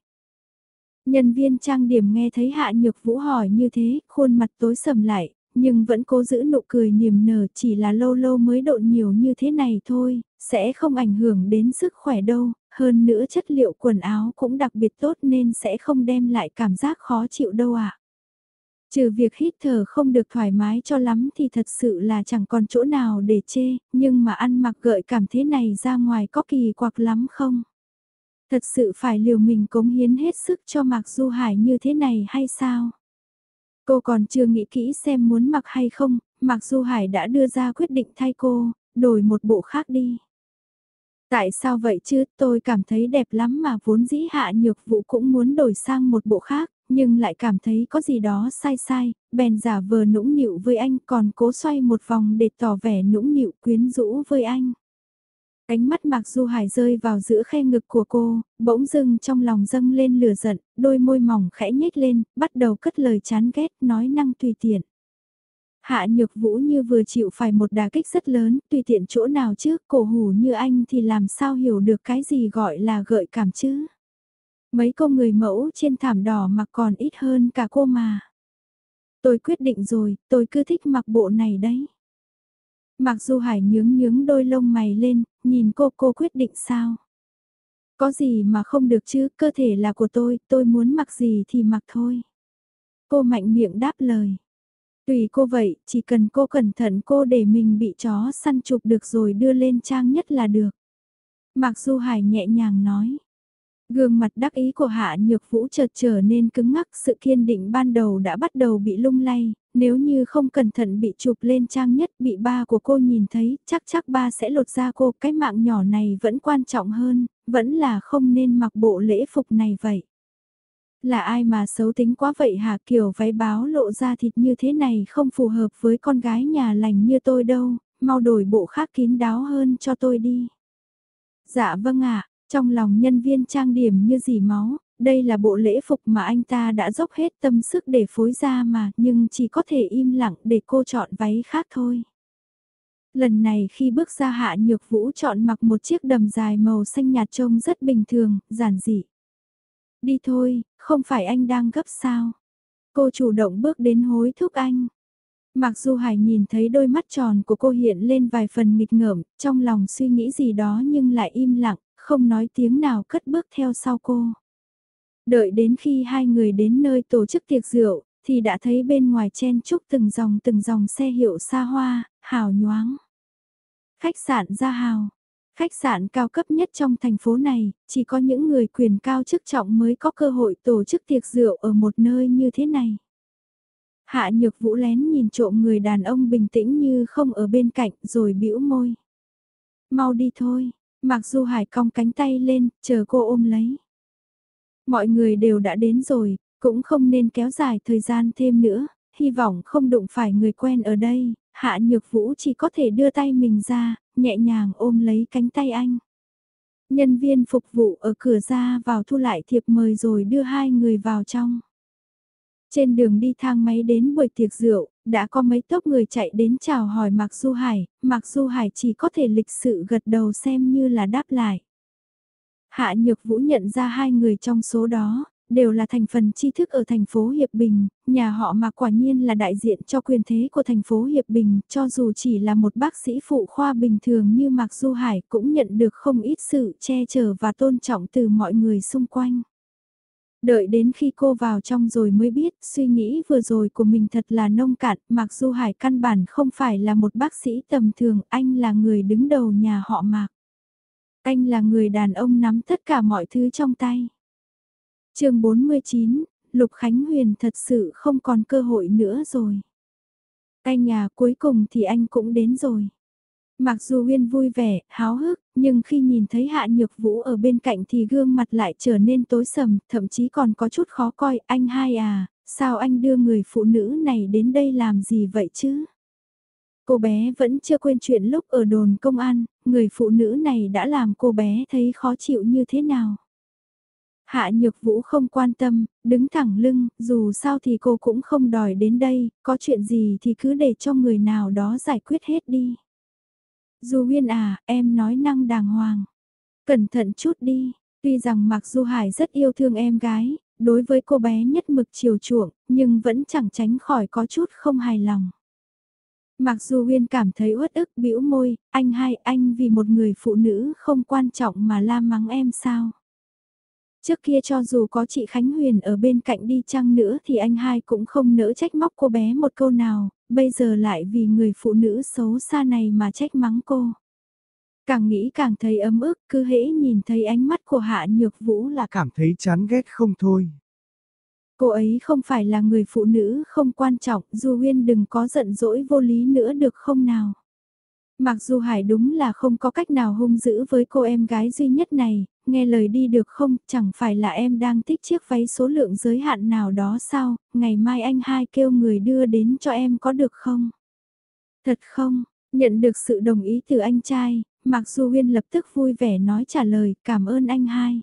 Nhân viên trang điểm nghe thấy Hạ Nhược Vũ hỏi như thế, khuôn mặt tối sầm lại, nhưng vẫn cố giữ nụ cười niềm nở chỉ là lâu lâu mới độn nhiều như thế này thôi, sẽ không ảnh hưởng đến sức khỏe đâu, hơn nữa chất liệu quần áo cũng đặc biệt tốt nên sẽ không đem lại cảm giác khó chịu đâu ạ. À. Trừ việc hít thở không được thoải mái cho lắm thì thật sự là chẳng còn chỗ nào để chê, nhưng mà ăn mặc gợi cảm thế này ra ngoài có kỳ quặc lắm không? Thật sự phải liều mình cống hiến hết sức cho Mạc Du Hải như thế này hay sao? Cô còn chưa nghĩ kỹ xem muốn mặc hay không, Mạc Du Hải đã đưa ra quyết định thay cô, đổi một bộ khác đi. Tại sao vậy chứ, tôi cảm thấy đẹp lắm mà vốn dĩ hạ nhược vụ cũng muốn đổi sang một bộ khác, nhưng lại cảm thấy có gì đó sai sai, bèn giả vờ nũng nịu với anh còn cố xoay một vòng để tỏ vẻ nũng nịu quyến rũ với anh. Ánh mắt Mạc Du Hải rơi vào giữa khe ngực của cô, bỗng dưng trong lòng dâng lên lửa giận, đôi môi mỏng khẽ nhếch lên, bắt đầu cất lời chán ghét, nói năng tùy tiện. Hạ nhược vũ như vừa chịu phải một đà kích rất lớn, tùy tiện chỗ nào chứ, cổ hủ như anh thì làm sao hiểu được cái gì gọi là gợi cảm chứ. Mấy cô người mẫu trên thảm đỏ mặc còn ít hơn cả cô mà. Tôi quyết định rồi, tôi cứ thích mặc bộ này đấy. Mặc dù Hải nhướng nhướng đôi lông mày lên, nhìn cô cô quyết định sao? Có gì mà không được chứ, cơ thể là của tôi, tôi muốn mặc gì thì mặc thôi. Cô mạnh miệng đáp lời. Tùy cô vậy, chỉ cần cô cẩn thận cô để mình bị chó săn chụp được rồi đưa lên trang nhất là được. Mặc dù Hải nhẹ nhàng nói. Gương mặt đắc ý của Hạ Nhược Vũ chợt trở nên cứng ngắc, sự kiên định ban đầu đã bắt đầu bị lung lay, nếu như không cẩn thận bị chụp lên trang nhất bị ba của cô nhìn thấy, chắc chắc ba sẽ lột ra cô, cái mạng nhỏ này vẫn quan trọng hơn, vẫn là không nên mặc bộ lễ phục này vậy. Là ai mà xấu tính quá vậy hả kiểu váy báo lộ ra thịt như thế này không phù hợp với con gái nhà lành như tôi đâu, mau đổi bộ khác kín đáo hơn cho tôi đi. Dạ vâng ạ, trong lòng nhân viên trang điểm như dì máu, đây là bộ lễ phục mà anh ta đã dốc hết tâm sức để phối ra mà, nhưng chỉ có thể im lặng để cô chọn váy khác thôi. Lần này khi bước ra hạ nhược vũ chọn mặc một chiếc đầm dài màu xanh nhạt trông rất bình thường, giản dị. Đi thôi, không phải anh đang gấp sao? Cô chủ động bước đến hối thúc anh. Mặc dù Hải nhìn thấy đôi mắt tròn của cô hiện lên vài phần nghịch ngợm, trong lòng suy nghĩ gì đó nhưng lại im lặng, không nói tiếng nào cất bước theo sau cô. Đợi đến khi hai người đến nơi tổ chức tiệc rượu, thì đã thấy bên ngoài chen chúc từng dòng từng dòng xe hiệu xa hoa, hào nhoáng. Khách sạn Gia Hào Khách sạn cao cấp nhất trong thành phố này, chỉ có những người quyền cao chức trọng mới có cơ hội tổ chức tiệc rượu ở một nơi như thế này. Hạ nhược vũ lén nhìn trộm người đàn ông bình tĩnh như không ở bên cạnh rồi bĩu môi. Mau đi thôi, mặc dù hải cong cánh tay lên, chờ cô ôm lấy. Mọi người đều đã đến rồi, cũng không nên kéo dài thời gian thêm nữa, hy vọng không đụng phải người quen ở đây, hạ nhược vũ chỉ có thể đưa tay mình ra, nhẹ nhàng ôm lấy cánh tay anh. Nhân viên phục vụ ở cửa ra vào thu lại thiệp mời rồi đưa hai người vào trong. Trên đường đi thang máy đến buổi tiệc rượu, đã có mấy tốc người chạy đến chào hỏi Mạc Du Hải, Mạc Du Hải chỉ có thể lịch sự gật đầu xem như là đáp lại. Hạ Nhược Vũ nhận ra hai người trong số đó, đều là thành phần tri thức ở thành phố Hiệp Bình, nhà họ mà quả nhiên là đại diện cho quyền thế của thành phố Hiệp Bình, cho dù chỉ là một bác sĩ phụ khoa bình thường như Mạc Du Hải cũng nhận được không ít sự che chở và tôn trọng từ mọi người xung quanh. Đợi đến khi cô vào trong rồi mới biết suy nghĩ vừa rồi của mình thật là nông cạn, Mạc Du Hải căn bản không phải là một bác sĩ tầm thường, anh là người đứng đầu nhà họ Mạc. Anh là người đàn ông nắm tất cả mọi thứ trong tay chương 49, Lục Khánh Huyền thật sự không còn cơ hội nữa rồi. Anh nhà cuối cùng thì anh cũng đến rồi. Mặc dù Uyên vui vẻ, háo hức, nhưng khi nhìn thấy Hạ Nhược Vũ ở bên cạnh thì gương mặt lại trở nên tối sầm, thậm chí còn có chút khó coi. Anh hai à, sao anh đưa người phụ nữ này đến đây làm gì vậy chứ? Cô bé vẫn chưa quên chuyện lúc ở đồn công an, người phụ nữ này đã làm cô bé thấy khó chịu như thế nào. Hạ Nhược Vũ không quan tâm, đứng thẳng lưng, dù sao thì cô cũng không đòi đến đây, có chuyện gì thì cứ để cho người nào đó giải quyết hết đi. Du Huyên à, em nói năng đàng hoàng. Cẩn thận chút đi, tuy rằng Mạc Du Hải rất yêu thương em gái, đối với cô bé nhất mực chiều chuộng, nhưng vẫn chẳng tránh khỏi có chút không hài lòng. Mặc dù Huyên cảm thấy uất ức bĩu môi, anh hai anh vì một người phụ nữ không quan trọng mà la mắng em sao? Trước kia cho dù có chị Khánh Huyền ở bên cạnh đi chăng nữa thì anh hai cũng không nỡ trách móc cô bé một câu nào, bây giờ lại vì người phụ nữ xấu xa này mà trách mắng cô. Càng nghĩ càng thấy ấm ức, cứ hễ nhìn thấy ánh mắt của Hạ Nhược Vũ là cảm thấy chán ghét không thôi. Cô ấy không phải là người phụ nữ không quan trọng, Du Huyên đừng có giận dỗi vô lý nữa được không nào. Mặc dù Hải đúng là không có cách nào hung dữ với cô em gái duy nhất này, nghe lời đi được không, chẳng phải là em đang thích chiếc váy số lượng giới hạn nào đó sao, ngày mai anh hai kêu người đưa đến cho em có được không? Thật không, nhận được sự đồng ý từ anh trai, Mạc Du Huyên lập tức vui vẻ nói trả lời cảm ơn anh hai.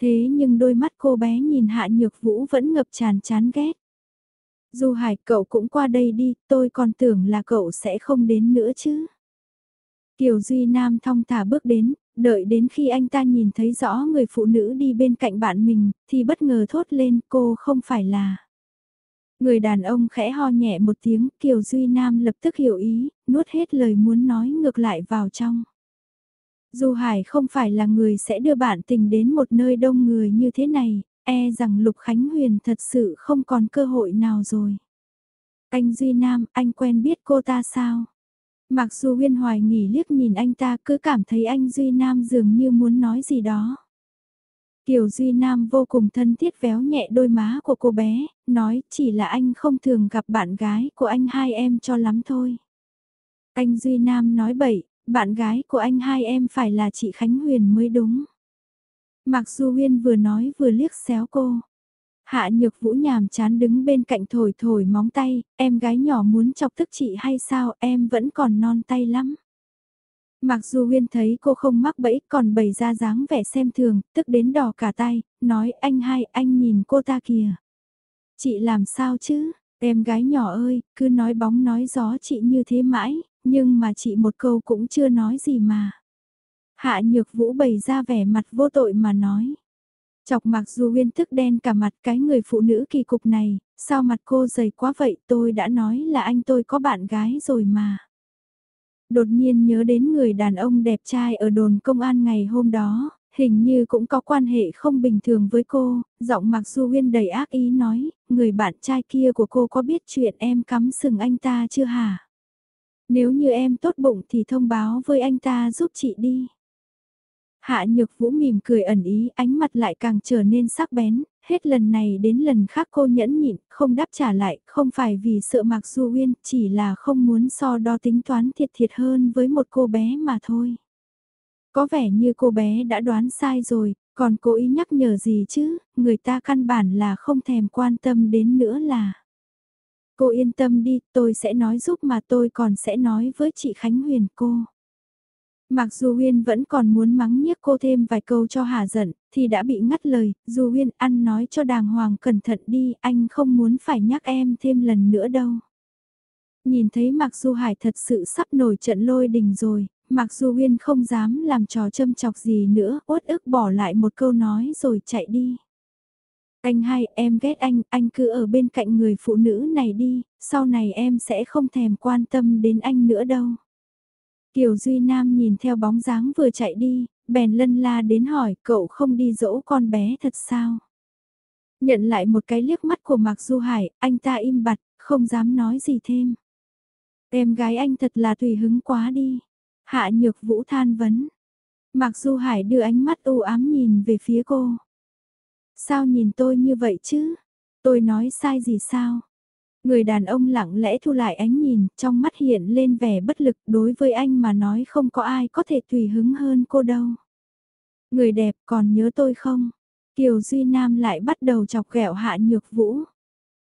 Thế nhưng đôi mắt cô bé nhìn Hạ Nhược Vũ vẫn ngập tràn chán ghét. Du Hải cậu cũng qua đây đi, tôi còn tưởng là cậu sẽ không đến nữa chứ. Kiều Duy Nam thong thả bước đến, đợi đến khi anh ta nhìn thấy rõ người phụ nữ đi bên cạnh bạn mình, thì bất ngờ thốt lên cô không phải là. Người đàn ông khẽ ho nhẹ một tiếng, Kiều Duy Nam lập tức hiểu ý, nuốt hết lời muốn nói ngược lại vào trong. Du Hải không phải là người sẽ đưa bạn tình đến một nơi đông người như thế này, e rằng Lục Khánh Huyền thật sự không còn cơ hội nào rồi. Anh Duy Nam, anh quen biết cô ta sao? Mặc dù Huyên hoài nghỉ liếc nhìn anh ta cứ cảm thấy anh Duy Nam dường như muốn nói gì đó. Kiều Duy Nam vô cùng thân thiết véo nhẹ đôi má của cô bé, nói chỉ là anh không thường gặp bạn gái của anh hai em cho lắm thôi. Anh Duy Nam nói bậy, bạn gái của anh hai em phải là chị Khánh Huyền mới đúng. Mặc dù Huyên vừa nói vừa liếc xéo cô. Hạ nhược vũ nhàm chán đứng bên cạnh thổi thổi móng tay, em gái nhỏ muốn chọc tức chị hay sao em vẫn còn non tay lắm. Mặc dù Huyên thấy cô không mắc bẫy còn bày ra dáng vẻ xem thường, tức đến đỏ cả tay, nói anh hai anh nhìn cô ta kìa. Chị làm sao chứ, em gái nhỏ ơi, cứ nói bóng nói gió chị như thế mãi, nhưng mà chị một câu cũng chưa nói gì mà. Hạ nhược vũ bày ra vẻ mặt vô tội mà nói. Chọc mặc dù huyên thức đen cả mặt cái người phụ nữ kỳ cục này, sao mặt cô dày quá vậy tôi đã nói là anh tôi có bạn gái rồi mà. Đột nhiên nhớ đến người đàn ông đẹp trai ở đồn công an ngày hôm đó, hình như cũng có quan hệ không bình thường với cô, giọng mặc dù huyên đầy ác ý nói, người bạn trai kia của cô có biết chuyện em cắm sừng anh ta chưa hả? Nếu như em tốt bụng thì thông báo với anh ta giúp chị đi. Hạ nhược vũ mỉm cười ẩn ý, ánh mặt lại càng trở nên sắc bén, hết lần này đến lần khác cô nhẫn nhịn, không đáp trả lại, không phải vì sợ Mạc Du Uyên, chỉ là không muốn so đo tính toán thiệt thiệt hơn với một cô bé mà thôi. Có vẻ như cô bé đã đoán sai rồi, còn cố ý nhắc nhở gì chứ, người ta căn bản là không thèm quan tâm đến nữa là. Cô yên tâm đi, tôi sẽ nói giúp mà tôi còn sẽ nói với chị Khánh Huyền cô. Mặc dù Huyên vẫn còn muốn mắng nhiếc cô thêm vài câu cho hà giận, thì đã bị ngắt lời, dù Huyên ăn nói cho đàng hoàng cẩn thận đi, anh không muốn phải nhắc em thêm lần nữa đâu. Nhìn thấy Mặc Du Hải thật sự sắp nổi trận lôi đình rồi, Mặc Du Huyên không dám làm trò châm chọc gì nữa, uất ức bỏ lại một câu nói rồi chạy đi. Anh hai, em ghét anh, anh cứ ở bên cạnh người phụ nữ này đi, sau này em sẽ không thèm quan tâm đến anh nữa đâu. Kiều Duy Nam nhìn theo bóng dáng vừa chạy đi, bèn lân la đến hỏi cậu không đi dỗ con bé thật sao? Nhận lại một cái liếc mắt của Mạc Du Hải, anh ta im bặt, không dám nói gì thêm. Em gái anh thật là tùy hứng quá đi. Hạ nhược vũ than vấn. Mạc Du Hải đưa ánh mắt u ám nhìn về phía cô. Sao nhìn tôi như vậy chứ? Tôi nói sai gì sao? Người đàn ông lặng lẽ thu lại ánh nhìn, trong mắt hiện lên vẻ bất lực đối với anh mà nói không có ai có thể tùy hứng hơn cô đâu. Người đẹp còn nhớ tôi không? Kiều Duy Nam lại bắt đầu chọc ghẹo hạ nhược vũ.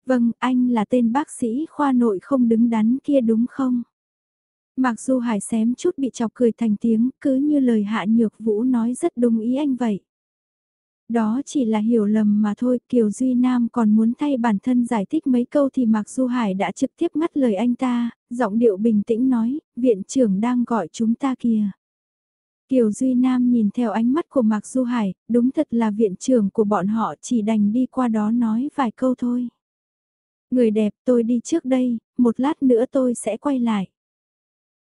Vâng, anh là tên bác sĩ khoa nội không đứng đắn kia đúng không? Mặc dù hải xém chút bị chọc cười thành tiếng, cứ như lời hạ nhược vũ nói rất đúng ý anh vậy. Đó chỉ là hiểu lầm mà thôi, Kiều Duy Nam còn muốn thay bản thân giải thích mấy câu thì Mạc Du Hải đã trực tiếp ngắt lời anh ta, giọng điệu bình tĩnh nói, viện trưởng đang gọi chúng ta kìa. Kiều Duy Nam nhìn theo ánh mắt của Mạc Du Hải, đúng thật là viện trưởng của bọn họ chỉ đành đi qua đó nói vài câu thôi. Người đẹp tôi đi trước đây, một lát nữa tôi sẽ quay lại.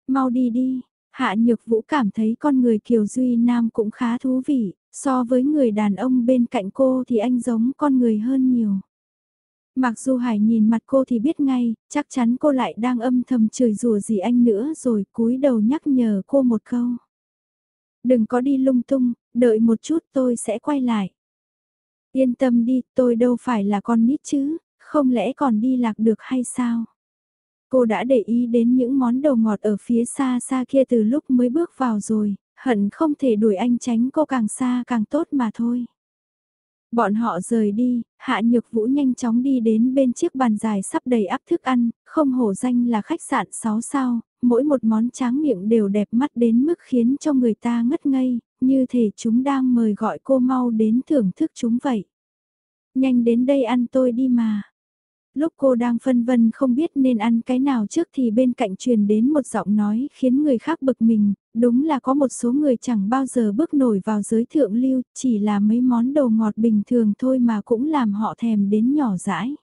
Mau đi đi, Hạ Nhược Vũ cảm thấy con người Kiều Duy Nam cũng khá thú vị, So với người đàn ông bên cạnh cô thì anh giống con người hơn nhiều. Mặc dù Hải nhìn mặt cô thì biết ngay, chắc chắn cô lại đang âm thầm chửi rủa gì anh nữa rồi cúi đầu nhắc nhở cô một câu. Đừng có đi lung tung, đợi một chút tôi sẽ quay lại. Yên tâm đi, tôi đâu phải là con nít chứ, không lẽ còn đi lạc được hay sao? Cô đã để ý đến những món đồ ngọt ở phía xa xa kia từ lúc mới bước vào rồi, hận không thể đuổi anh tránh cô càng xa càng tốt mà thôi. Bọn họ rời đi, Hạ Nhược Vũ nhanh chóng đi đến bên chiếc bàn dài sắp đầy ắp thức ăn, không hổ danh là khách sạn 6 sao, mỗi một món tráng miệng đều đẹp mắt đến mức khiến cho người ta ngất ngây, như thể chúng đang mời gọi cô mau đến thưởng thức chúng vậy. Nhanh đến đây ăn tôi đi mà. Lúc cô đang phân vân không biết nên ăn cái nào trước thì bên cạnh truyền đến một giọng nói khiến người khác bực mình, đúng là có một số người chẳng bao giờ bước nổi vào giới thượng lưu, chỉ là mấy món đồ ngọt bình thường thôi mà cũng làm họ thèm đến nhỏ dãi.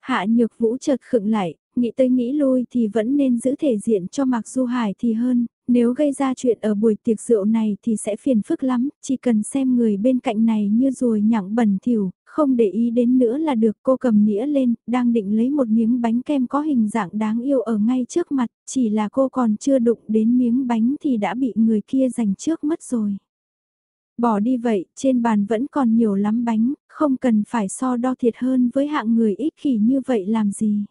Hạ nhược vũ chợt khựng lại, nghĩ tới nghĩ lui thì vẫn nên giữ thể diện cho Mạc Du Hải thì hơn, nếu gây ra chuyện ở buổi tiệc rượu này thì sẽ phiền phức lắm, chỉ cần xem người bên cạnh này như ruồi nhặng bẩn thỉu, không để ý đến nữa là được cô cầm nĩa lên, đang định lấy một miếng bánh kem có hình dạng đáng yêu ở ngay trước mặt, chỉ là cô còn chưa đụng đến miếng bánh thì đã bị người kia giành trước mất rồi. Bỏ đi vậy, trên bàn vẫn còn nhiều lắm bánh, không cần phải so đo thiệt hơn với hạng người ích kỷ như vậy làm gì.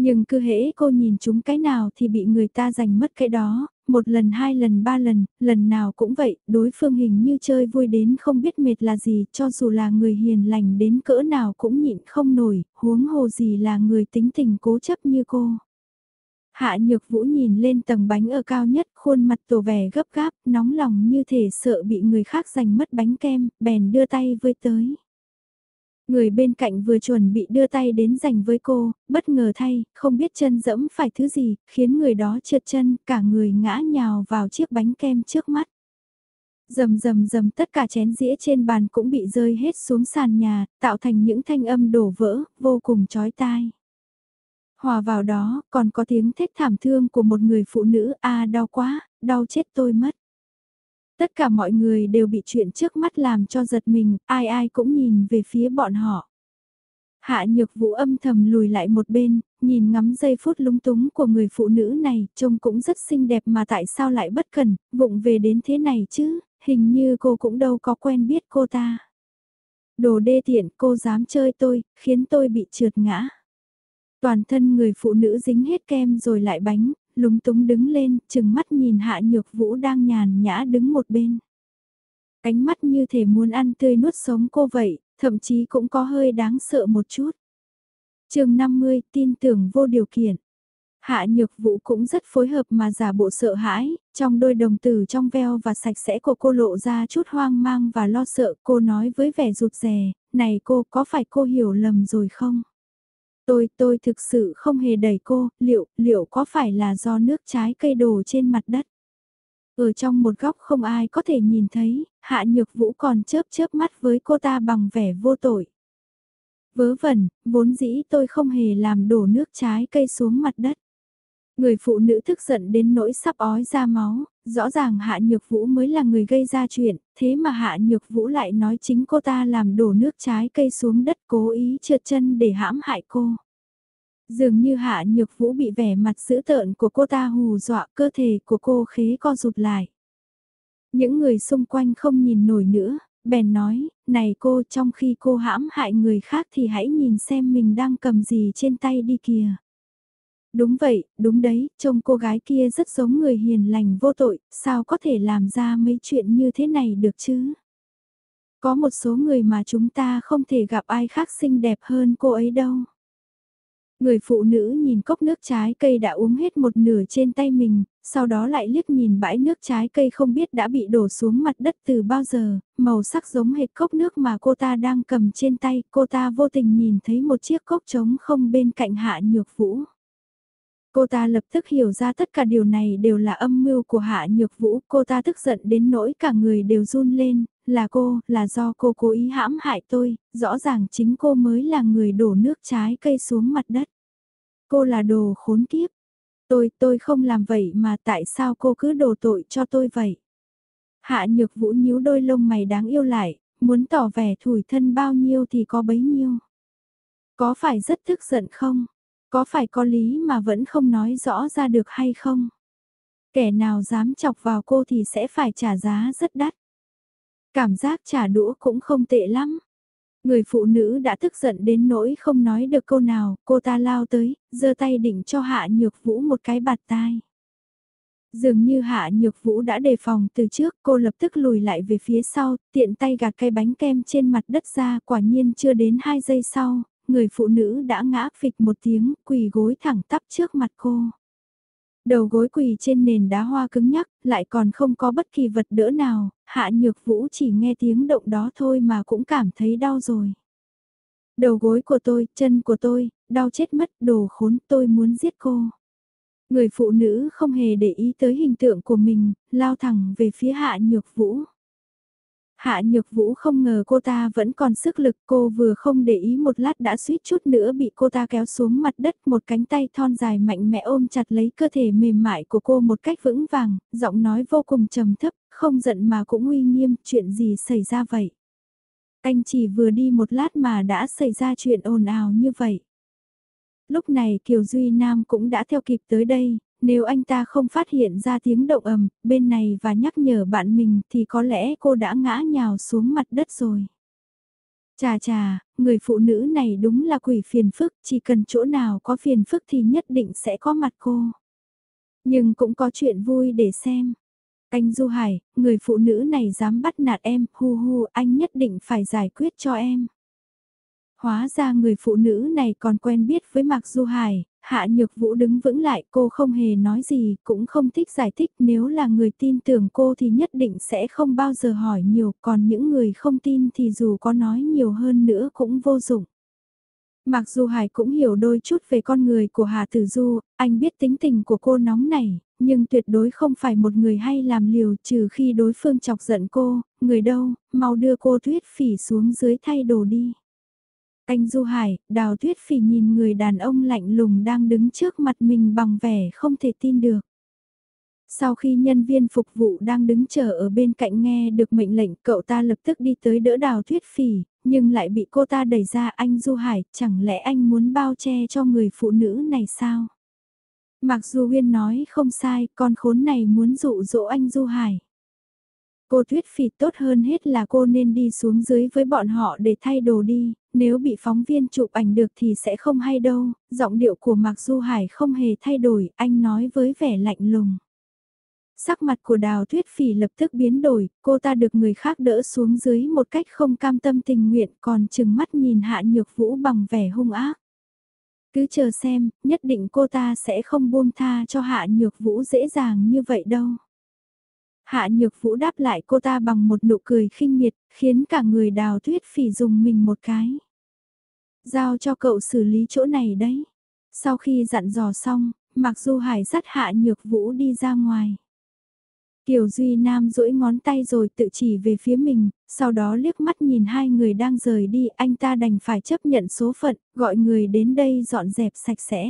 Nhưng cứ hễ cô nhìn chúng cái nào thì bị người ta giành mất cái đó, một lần hai lần ba lần, lần nào cũng vậy, đối phương hình như chơi vui đến không biết mệt là gì, cho dù là người hiền lành đến cỡ nào cũng nhịn không nổi, huống hồ gì là người tính tình cố chấp như cô. Hạ nhược vũ nhìn lên tầng bánh ở cao nhất, khuôn mặt tổ vẻ gấp gáp, nóng lòng như thể sợ bị người khác giành mất bánh kem, bèn đưa tay với tới. Người bên cạnh vừa chuẩn bị đưa tay đến giành với cô, bất ngờ thay, không biết chân dẫm phải thứ gì, khiến người đó trượt chân, cả người ngã nhào vào chiếc bánh kem trước mắt. Dầm dầm dầm tất cả chén dĩa trên bàn cũng bị rơi hết xuống sàn nhà, tạo thành những thanh âm đổ vỡ, vô cùng chói tai. Hòa vào đó, còn có tiếng thét thảm thương của một người phụ nữ, a đau quá, đau chết tôi mất. Tất cả mọi người đều bị chuyện trước mắt làm cho giật mình, ai ai cũng nhìn về phía bọn họ. Hạ nhược vũ âm thầm lùi lại một bên, nhìn ngắm giây phút lúng túng của người phụ nữ này, trông cũng rất xinh đẹp mà tại sao lại bất cần, vụng về đến thế này chứ, hình như cô cũng đâu có quen biết cô ta. Đồ đê tiện cô dám chơi tôi, khiến tôi bị trượt ngã. Toàn thân người phụ nữ dính hết kem rồi lại bánh, lúng túng đứng lên, chừng mắt nhìn hạ nhược vũ đang nhàn nhã đứng một bên. Cánh mắt như thể muốn ăn tươi nuốt sống cô vậy, thậm chí cũng có hơi đáng sợ một chút. chương 50, tin tưởng vô điều kiện. Hạ nhược vũ cũng rất phối hợp mà giả bộ sợ hãi, trong đôi đồng tử trong veo và sạch sẽ của cô lộ ra chút hoang mang và lo sợ cô nói với vẻ rụt rè, này cô có phải cô hiểu lầm rồi không? Tôi, tôi thực sự không hề đẩy cô, liệu, liệu có phải là do nước trái cây đổ trên mặt đất? Ở trong một góc không ai có thể nhìn thấy, hạ nhược vũ còn chớp chớp mắt với cô ta bằng vẻ vô tội. Vớ vẩn, vốn dĩ tôi không hề làm đổ nước trái cây xuống mặt đất. Người phụ nữ thức giận đến nỗi sắp ói ra máu, rõ ràng Hạ Nhược Vũ mới là người gây ra chuyện, thế mà Hạ Nhược Vũ lại nói chính cô ta làm đổ nước trái cây xuống đất cố ý trượt chân để hãm hại cô. Dường như Hạ Nhược Vũ bị vẻ mặt dữ tợn của cô ta hù dọa cơ thể của cô khế co rụt lại. Những người xung quanh không nhìn nổi nữa, bèn nói, này cô trong khi cô hãm hại người khác thì hãy nhìn xem mình đang cầm gì trên tay đi kìa. Đúng vậy, đúng đấy, trông cô gái kia rất giống người hiền lành vô tội, sao có thể làm ra mấy chuyện như thế này được chứ? Có một số người mà chúng ta không thể gặp ai khác xinh đẹp hơn cô ấy đâu. Người phụ nữ nhìn cốc nước trái cây đã uống hết một nửa trên tay mình, sau đó lại liếc nhìn bãi nước trái cây không biết đã bị đổ xuống mặt đất từ bao giờ, màu sắc giống hệt cốc nước mà cô ta đang cầm trên tay, cô ta vô tình nhìn thấy một chiếc cốc trống không bên cạnh hạ nhược vũ. Cô ta lập tức hiểu ra tất cả điều này đều là âm mưu của Hạ Nhược Vũ, cô ta tức giận đến nỗi cả người đều run lên, là cô, là do cô cố ý hãm hại tôi, rõ ràng chính cô mới là người đổ nước trái cây xuống mặt đất. Cô là đồ khốn kiếp. Tôi, tôi không làm vậy mà tại sao cô cứ đổ tội cho tôi vậy? Hạ Nhược Vũ nhíu đôi lông mày đáng yêu lại, muốn tỏ vẻ thủi thân bao nhiêu thì có bấy nhiêu. Có phải rất tức giận không? Có phải có lý mà vẫn không nói rõ ra được hay không? Kẻ nào dám chọc vào cô thì sẽ phải trả giá rất đắt. Cảm giác trả đũa cũng không tệ lắm. Người phụ nữ đã tức giận đến nỗi không nói được câu nào, cô ta lao tới, giơ tay định cho Hạ Nhược Vũ một cái bạt tai. Dường như Hạ Nhược Vũ đã đề phòng từ trước, cô lập tức lùi lại về phía sau, tiện tay gạt cây bánh kem trên mặt đất ra, quả nhiên chưa đến 2 giây sau, người phụ nữ đã ngã phịch một tiếng, quỳ gối thẳng tắp trước mặt cô. Đầu gối quỳ trên nền đá hoa cứng nhắc, lại còn không có bất kỳ vật đỡ nào, hạ nhược vũ chỉ nghe tiếng động đó thôi mà cũng cảm thấy đau rồi. Đầu gối của tôi, chân của tôi, đau chết mất, đồ khốn, tôi muốn giết cô. Người phụ nữ không hề để ý tới hình tượng của mình, lao thẳng về phía hạ nhược vũ. Hạ nhược vũ không ngờ cô ta vẫn còn sức lực cô vừa không để ý một lát đã suýt chút nữa bị cô ta kéo xuống mặt đất một cánh tay thon dài mạnh mẽ ôm chặt lấy cơ thể mềm mại của cô một cách vững vàng, giọng nói vô cùng trầm thấp, không giận mà cũng uy nghiêm, chuyện gì xảy ra vậy? Anh chỉ vừa đi một lát mà đã xảy ra chuyện ồn ào như vậy. Lúc này Kiều Duy Nam cũng đã theo kịp tới đây, nếu anh ta không phát hiện ra tiếng động ầm bên này và nhắc nhở bạn mình thì có lẽ cô đã ngã nhào xuống mặt đất rồi. Chà chà, người phụ nữ này đúng là quỷ phiền phức, chỉ cần chỗ nào có phiền phức thì nhất định sẽ có mặt cô. Nhưng cũng có chuyện vui để xem. Anh Du Hải, người phụ nữ này dám bắt nạt em, hu hu, anh nhất định phải giải quyết cho em. Hóa ra người phụ nữ này còn quen biết với Mạc Du Hải, Hạ Nhược Vũ đứng vững lại cô không hề nói gì, cũng không thích giải thích nếu là người tin tưởng cô thì nhất định sẽ không bao giờ hỏi nhiều, còn những người không tin thì dù có nói nhiều hơn nữa cũng vô dụng. Mặc dù Hải cũng hiểu đôi chút về con người của Hà Tử Du, anh biết tính tình của cô nóng này, nhưng tuyệt đối không phải một người hay làm liều trừ khi đối phương chọc giận cô, người đâu, mau đưa cô tuyết phỉ xuống dưới thay đồ đi. Anh Du Hải, đào tuyết phỉ nhìn người đàn ông lạnh lùng đang đứng trước mặt mình bằng vẻ không thể tin được. Sau khi nhân viên phục vụ đang đứng chờ ở bên cạnh nghe được mệnh lệnh cậu ta lập tức đi tới đỡ đào tuyết phỉ, nhưng lại bị cô ta đẩy ra anh Du Hải, chẳng lẽ anh muốn bao che cho người phụ nữ này sao? Mặc dù Huyên nói không sai, con khốn này muốn dụ dỗ anh Du Hải. Cô Tuyết Phỉ tốt hơn hết là cô nên đi xuống dưới với bọn họ để thay đồ đi, nếu bị phóng viên chụp ảnh được thì sẽ không hay đâu, giọng điệu của Mạc Du Hải không hề thay đổi, anh nói với vẻ lạnh lùng. Sắc mặt của đào tuyết phỉ lập tức biến đổi, cô ta được người khác đỡ xuống dưới một cách không cam tâm tình nguyện còn chừng mắt nhìn hạ nhược vũ bằng vẻ hung ác. Cứ chờ xem, nhất định cô ta sẽ không buông tha cho hạ nhược vũ dễ dàng như vậy đâu. Hạ nhược vũ đáp lại cô ta bằng một nụ cười khinh miệt, khiến cả người đào tuyết phỉ dùng mình một cái. Giao cho cậu xử lý chỗ này đấy. Sau khi dặn dò xong, mặc Du hải dắt hạ nhược vũ đi ra ngoài. Kiều Duy Nam duỗi ngón tay rồi tự chỉ về phía mình, sau đó liếc mắt nhìn hai người đang rời đi, anh ta đành phải chấp nhận số phận, gọi người đến đây dọn dẹp sạch sẽ.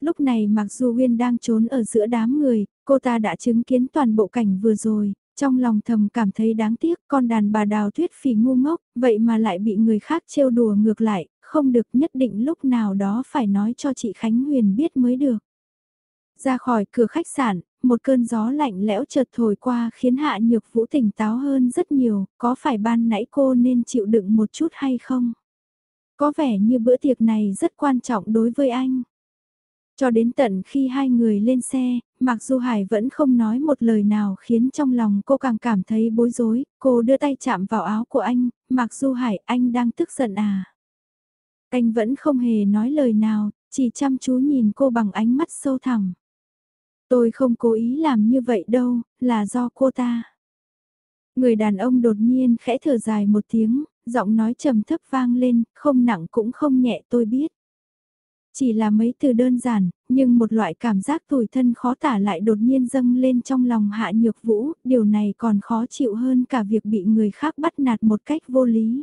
Lúc này mặc dù Huyên đang trốn ở giữa đám người, cô ta đã chứng kiến toàn bộ cảnh vừa rồi, trong lòng thầm cảm thấy đáng tiếc con đàn bà đào tuyết phỉ ngu ngốc, vậy mà lại bị người khác trêu đùa ngược lại, không được nhất định lúc nào đó phải nói cho chị Khánh Huyền biết mới được. Ra khỏi cửa khách sạn, một cơn gió lạnh lẽo chợt thổi qua khiến Hạ Nhược Vũ tỉnh táo hơn rất nhiều, có phải ban nãy cô nên chịu đựng một chút hay không? Có vẻ như bữa tiệc này rất quan trọng đối với anh. Cho đến tận khi hai người lên xe, mặc dù Hải vẫn không nói một lời nào khiến trong lòng cô càng cảm thấy bối rối, cô đưa tay chạm vào áo của anh, mặc dù Hải anh đang tức giận à. Anh vẫn không hề nói lời nào, chỉ chăm chú nhìn cô bằng ánh mắt sâu thẳm. Tôi không cố ý làm như vậy đâu, là do cô ta. Người đàn ông đột nhiên khẽ thở dài một tiếng, giọng nói trầm thấp vang lên, không nặng cũng không nhẹ tôi biết. Chỉ là mấy từ đơn giản, nhưng một loại cảm giác tủi thân khó tả lại đột nhiên dâng lên trong lòng hạ nhược vũ, điều này còn khó chịu hơn cả việc bị người khác bắt nạt một cách vô lý.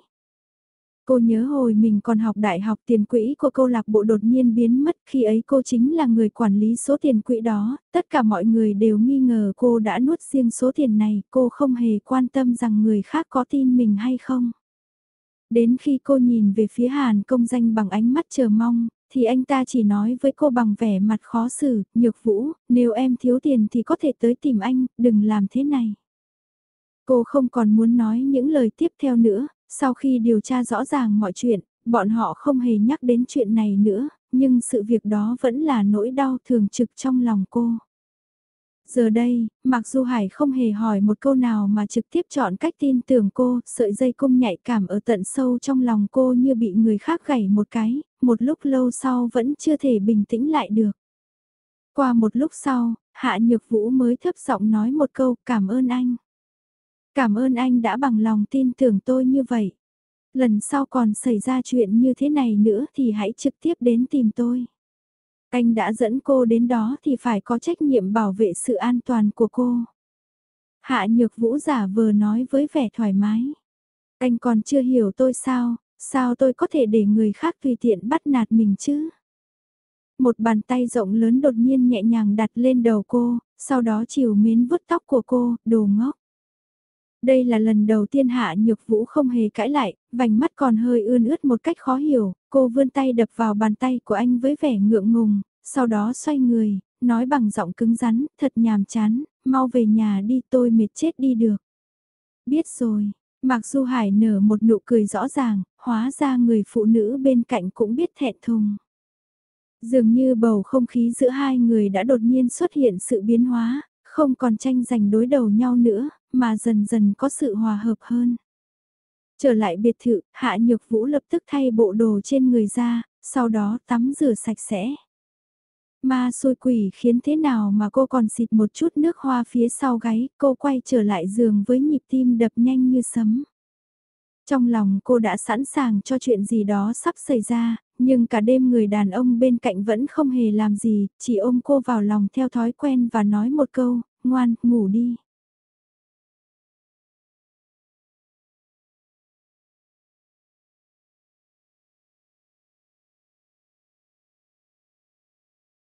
Cô nhớ hồi mình còn học đại học tiền quỹ của câu lạc bộ đột nhiên biến mất khi ấy cô chính là người quản lý số tiền quỹ đó, tất cả mọi người đều nghi ngờ cô đã nuốt riêng số tiền này, cô không hề quan tâm rằng người khác có tin mình hay không. Đến khi cô nhìn về phía Hàn công danh bằng ánh mắt chờ mong, thì anh ta chỉ nói với cô bằng vẻ mặt khó xử, nhược vũ, nếu em thiếu tiền thì có thể tới tìm anh, đừng làm thế này. Cô không còn muốn nói những lời tiếp theo nữa, sau khi điều tra rõ ràng mọi chuyện, bọn họ không hề nhắc đến chuyện này nữa, nhưng sự việc đó vẫn là nỗi đau thường trực trong lòng cô. Giờ đây, mặc dù Hải không hề hỏi một câu nào mà trực tiếp chọn cách tin tưởng cô, sợi dây cung nhạy cảm ở tận sâu trong lòng cô như bị người khác gảy một cái, một lúc lâu sau vẫn chưa thể bình tĩnh lại được. Qua một lúc sau, Hạ Nhược Vũ mới thấp giọng nói một câu cảm ơn anh. Cảm ơn anh đã bằng lòng tin tưởng tôi như vậy. Lần sau còn xảy ra chuyện như thế này nữa thì hãy trực tiếp đến tìm tôi. Anh đã dẫn cô đến đó thì phải có trách nhiệm bảo vệ sự an toàn của cô. Hạ Nhược Vũ giả vờ nói với vẻ thoải mái. Anh còn chưa hiểu tôi sao, sao tôi có thể để người khác tùy tiện bắt nạt mình chứ? Một bàn tay rộng lớn đột nhiên nhẹ nhàng đặt lên đầu cô, sau đó chiều mến vuốt tóc của cô, đồ ngốc. Đây là lần đầu tiên Hạ Nhược Vũ không hề cãi lại, vành mắt còn hơi ươn ướt một cách khó hiểu, cô vươn tay đập vào bàn tay của anh với vẻ ngượng ngùng, sau đó xoay người, nói bằng giọng cứng rắn, thật nhàm chán, mau về nhà đi tôi mệt chết đi được. Biết rồi, Mạc Du Hải nở một nụ cười rõ ràng, hóa ra người phụ nữ bên cạnh cũng biết thẹn thùng. Dường như bầu không khí giữa hai người đã đột nhiên xuất hiện sự biến hóa, không còn tranh giành đối đầu nhau nữa, mà dần dần có sự hòa hợp hơn. Trở lại biệt thự, Hạ Nhược Vũ lập tức thay bộ đồ trên người ra, sau đó tắm rửa sạch sẽ. Ma xôi quỷ khiến thế nào mà cô còn xịt một chút nước hoa phía sau gáy, cô quay trở lại giường với nhịp tim đập nhanh như sấm. Trong lòng cô đã sẵn sàng cho chuyện gì đó sắp xảy ra, nhưng cả đêm người đàn ông bên cạnh vẫn không hề làm gì, chỉ ôm cô vào lòng theo thói quen và nói một câu, ngoan, ngủ đi.